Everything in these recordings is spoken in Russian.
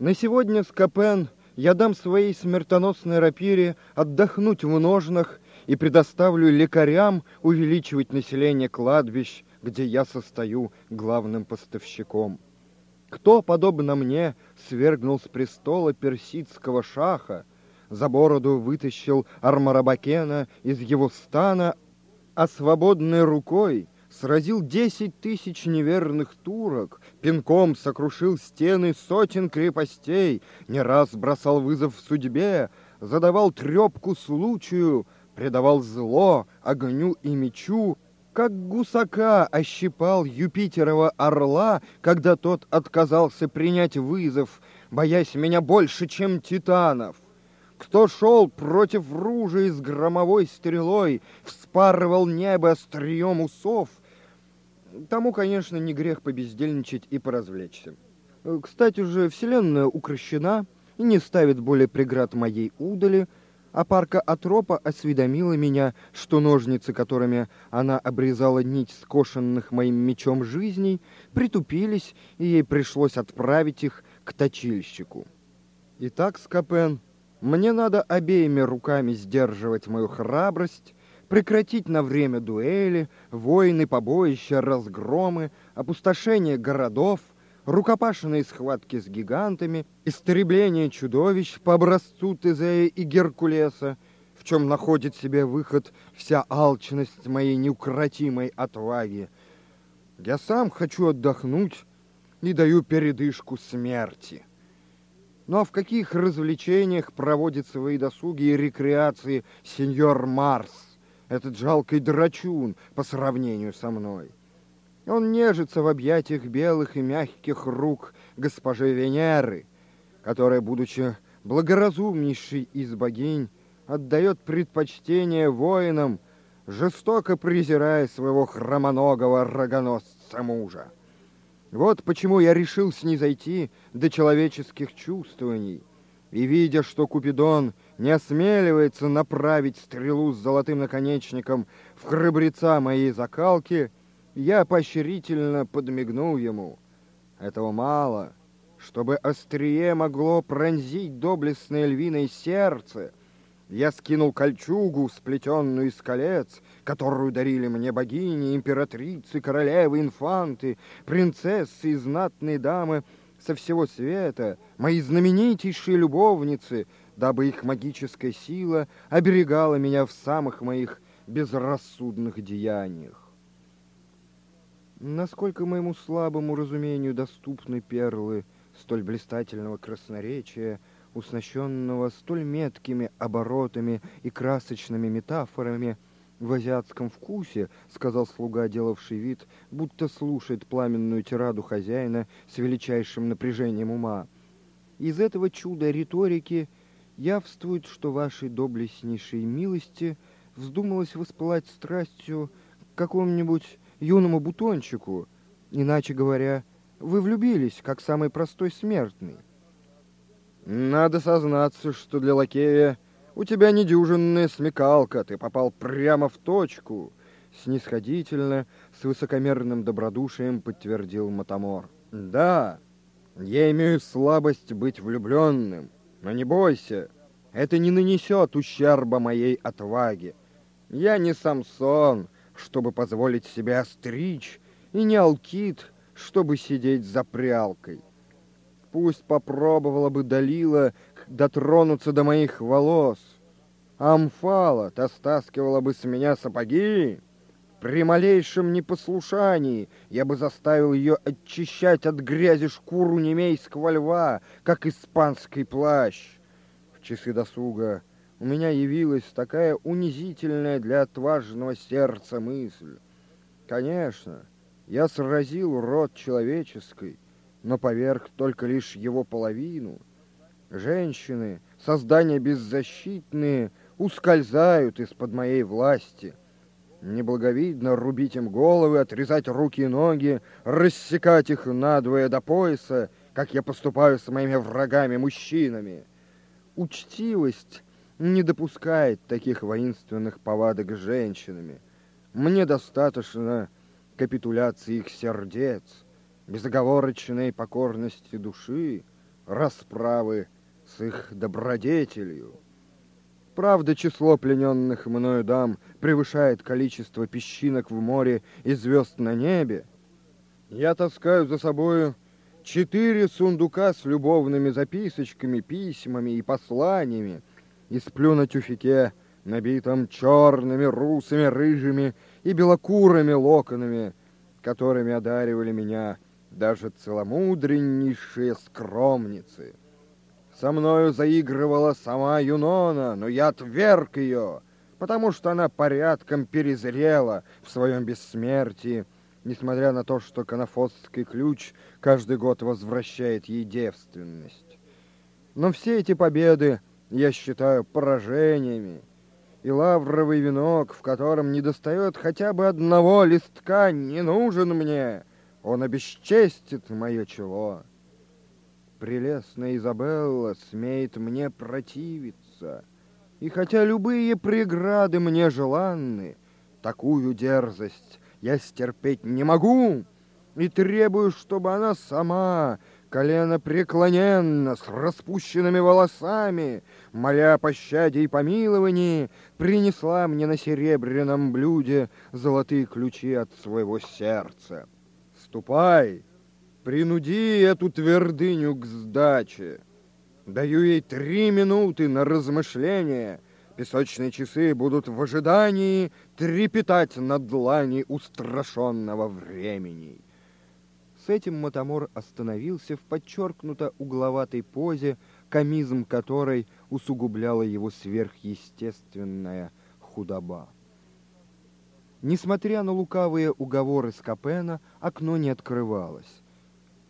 На сегодня, Скопен, я дам своей смертоносной рапире отдохнуть в ножнах и предоставлю лекарям увеличивать население кладбищ, где я состою главным поставщиком. Кто, подобно мне, свергнул с престола персидского шаха, за бороду вытащил Армарабакена из его стана, а свободной рукой сразил десять тысяч неверных турок, пинком сокрушил стены сотен крепостей, не раз бросал вызов судьбе, задавал трепку случаю, предавал зло огню и мечу, как гусака ощипал Юпитерова орла, когда тот отказался принять вызов, боясь меня больше, чем титанов. Кто шел против ружей с громовой стрелой, вспарывал небо острием усов, тому, конечно, не грех побездельничать и поразвлечься. Кстати же, вселенная укращена и не ставит более преград моей удали — а парка Атропа осведомила меня, что ножницы, которыми она обрезала нить скошенных моим мечом жизней, притупились, и ей пришлось отправить их к точильщику. Итак, Скопен, мне надо обеими руками сдерживать мою храбрость, прекратить на время дуэли, войны, побоища, разгромы, опустошение городов — рукопашные схватки с гигантами, истребление чудовищ по образцу Тезея и Геркулеса, в чем находит себе выход вся алчность моей неукротимой отваги. Я сам хочу отдохнуть и даю передышку смерти. Ну а в каких развлечениях проводит свои досуги и рекреации сеньор Марс, этот жалкий драчун по сравнению со мной? Он нежится в объятиях белых и мягких рук госпожи Венеры, которая, будучи благоразумнейшей из богинь, отдает предпочтение воинам, жестоко презирая своего хромоногого рогоносца мужа. Вот почему я решил снизойти до человеческих чувствований, и, видя, что Купидон не осмеливается направить стрелу с золотым наконечником в храбреца моей закалки, я поощрительно подмигнул ему. Этого мало, чтобы острие могло пронзить доблестное львиное сердце. Я скинул кольчугу, сплетенную из колец, которую дарили мне богини, императрицы, королевы, инфанты, принцессы и знатные дамы со всего света, мои знаменитейшие любовницы, дабы их магическая сила оберегала меня в самых моих безрассудных деяниях. Насколько моему слабому разумению доступны перлы столь блистательного красноречия, уснащенного столь меткими оборотами и красочными метафорами в азиатском вкусе, сказал слуга, делавший вид, будто слушает пламенную тираду хозяина с величайшим напряжением ума. Из этого чуда риторики явствует, что вашей доблестнейшей милости вздумалось воспылать страстью к какому-нибудь юному бутончику. Иначе говоря, вы влюбились, как самый простой смертный. Надо сознаться, что для лакея у тебя недюжинная смекалка, ты попал прямо в точку. Снисходительно, с высокомерным добродушием подтвердил Матамор. Да, я имею слабость быть влюбленным, но не бойся, это не нанесет ущерба моей отваге. Я не Самсон, чтобы позволить себя стричь, и не алкит, чтобы сидеть за прялкой. Пусть попробовала бы Далила дотронуться до моих волос, а Амфала стаскивала бы с меня сапоги. При малейшем непослушании я бы заставил ее очищать от грязи шкуру немейского льва, как испанский плащ. В часы досуга у меня явилась такая унизительная для отважного сердца мысль. Конечно, я сразил род человеческий, но поверх только лишь его половину. Женщины, создания беззащитные, ускользают из-под моей власти. Неблаговидно рубить им головы, отрезать руки и ноги, рассекать их надвое до пояса, как я поступаю с моими врагами-мужчинами. Учтивость не допускает таких воинственных повадок с женщинами. Мне достаточно капитуляции их сердец, безоговорочной покорности души, расправы с их добродетелью. Правда, число плененных мною дам превышает количество песчинок в море и звезд на небе. Я таскаю за собою четыре сундука с любовными записочками, письмами и посланиями, и сплю на тюфике, набитом черными, русыми, рыжими и белокурыми локонами, которыми одаривали меня даже целомудреннейшие скромницы. Со мною заигрывала сама Юнона, но я отверг ее, потому что она порядком перезрела в своем бессмертии, несмотря на то, что канафосский ключ каждый год возвращает ей девственность. Но все эти победы я считаю поражениями, и лавровый венок, в котором недостает хотя бы одного листка, не нужен мне. Он обесчестит мое чело. Прелестная Изабелла смеет мне противиться, и хотя любые преграды мне желанны, такую дерзость я стерпеть не могу и требую, чтобы она сама колено преклоненно, с распущенными волосами, моля о пощаде и помиловании, принесла мне на серебряном блюде золотые ключи от своего сердца. Ступай, принуди эту твердыню к сдаче. Даю ей три минуты на размышление. Песочные часы будут в ожидании трепетать на длани устрашенного времени. С этим Матамор остановился в подчеркнуто угловатой позе, комизм которой усугубляла его сверхъестественная худоба. Несмотря на лукавые уговоры Скопена, окно не открывалось.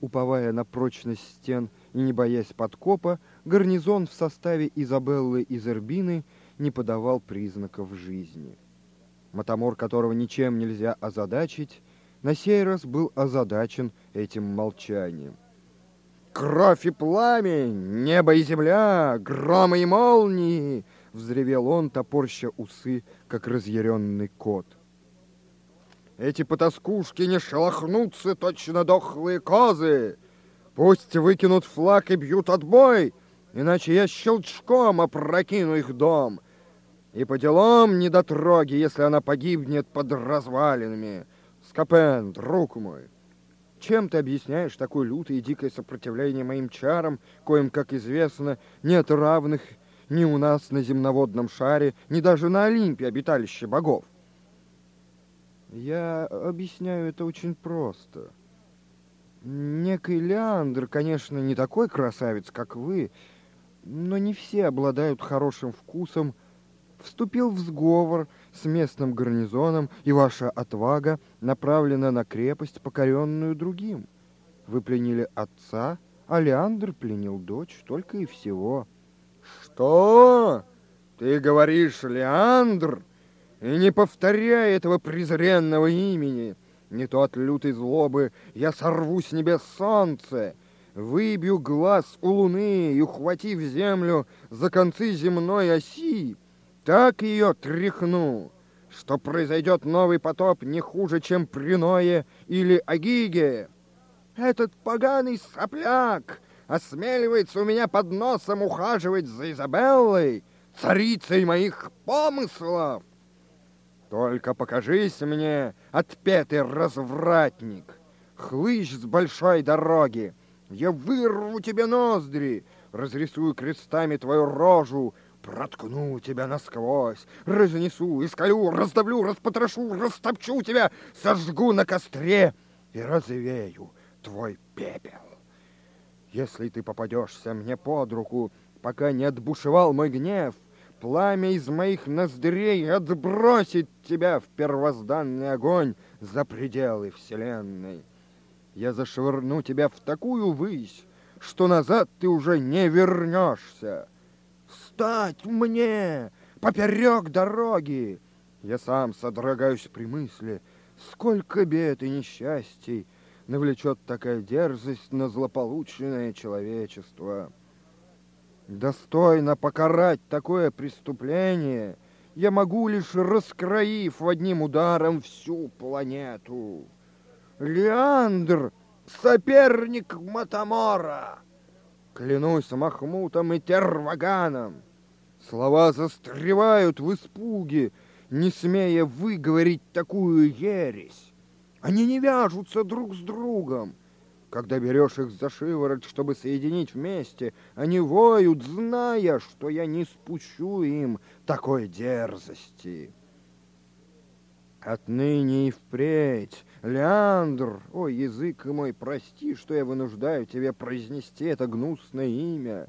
Уповая на прочность стен и не боясь подкопа, гарнизон в составе Изабеллы и Зербины не подавал признаков жизни. Матамор, которого ничем нельзя озадачить, на сей раз был озадачен этим молчанием. «Кровь и пламя, небо и земля, громы и молнии!» — взревел он, топорща усы, как разъяренный кот. «Эти потаскушки не шелохнутся, точно дохлые козы! Пусть выкинут флаг и бьют отбой, иначе я щелчком опрокину их дом. И по делам недотроги, если она погибнет под развалинами!» Скопен, друг мой, чем ты объясняешь такое лютое и дикое сопротивление моим чарам, коим, как известно, нет равных ни у нас на земноводном шаре, ни даже на Олимпе обиталище богов? Я объясняю это очень просто. Некий Леандр, конечно, не такой красавец, как вы, но не все обладают хорошим вкусом, вступил в сговор с местным гарнизоном, и ваша отвага направлена на крепость, покоренную другим. Вы пленили отца, а Леандр пленил дочь, только и всего. Что? Ты говоришь, Леандр? И не повторяй этого презренного имени. Не то от лютой злобы я сорву с небес солнце, выбью глаз у луны и, ухватив землю за концы земной оси, так ее тряхну, что произойдет новый потоп не хуже, чем при Ное или Агиге. Этот поганый сопляк осмеливается у меня под носом ухаживать за Изабеллой, царицей моих помыслов. Только покажись мне, отпетый развратник, хлыщ с большой дороги. Я вырву тебе ноздри, разрисую крестами твою рожу, Проткну тебя насквозь, разнесу, исколю, раздавлю, распотрошу, растопчу тебя, сожгу на костре и развею твой пепел. Если ты попадешься мне под руку, пока не отбушевал мой гнев, пламя из моих ноздрей отбросит тебя в первозданный огонь за пределы вселенной. Я зашвырну тебя в такую высь, что назад ты уже не вернешься стать мне поперек дороги. Я сам содрогаюсь при мысли, сколько бед и несчастий навлечет такая дерзость на злополучное человечество. Достойно покарать такое преступление я могу лишь раскроив одним ударом всю планету. Леандр — соперник Матамора. Клянусь Махмутом и Терваганом. Слова застревают в испуге, не смея выговорить такую ересь. Они не вяжутся друг с другом. Когда берешь их за шиворот, чтобы соединить вместе, они воют, зная, что я не спущу им такой дерзости. Отныне и впредь, Леандр, о, язык мой, прости, что я вынуждаю тебя произнести это гнусное имя.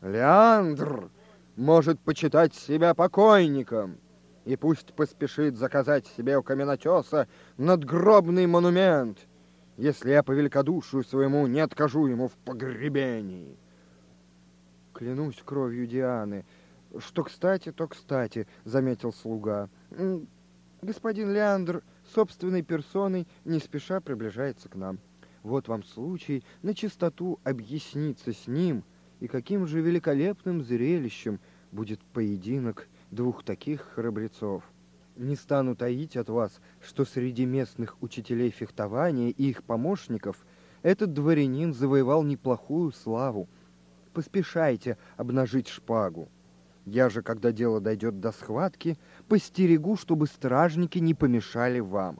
Леандр может почитать себя покойником, и пусть поспешит заказать себе у каменотеса надгробный монумент, если я по великодушию своему не откажу ему в погребении. Клянусь кровью Дианы, что кстати, то кстати, заметил слуга. Господин Леандр собственной персоной не спеша приближается к нам. Вот вам случай на чистоту объясниться с ним, и каким же великолепным зрелищем будет поединок двух таких храбрецов. Не стану таить от вас, что среди местных учителей фехтования и их помощников этот дворянин завоевал неплохую славу. Поспешайте обнажить шпагу. Я же, когда дело дойдет до схватки, постерегу, чтобы стражники не помешали вам.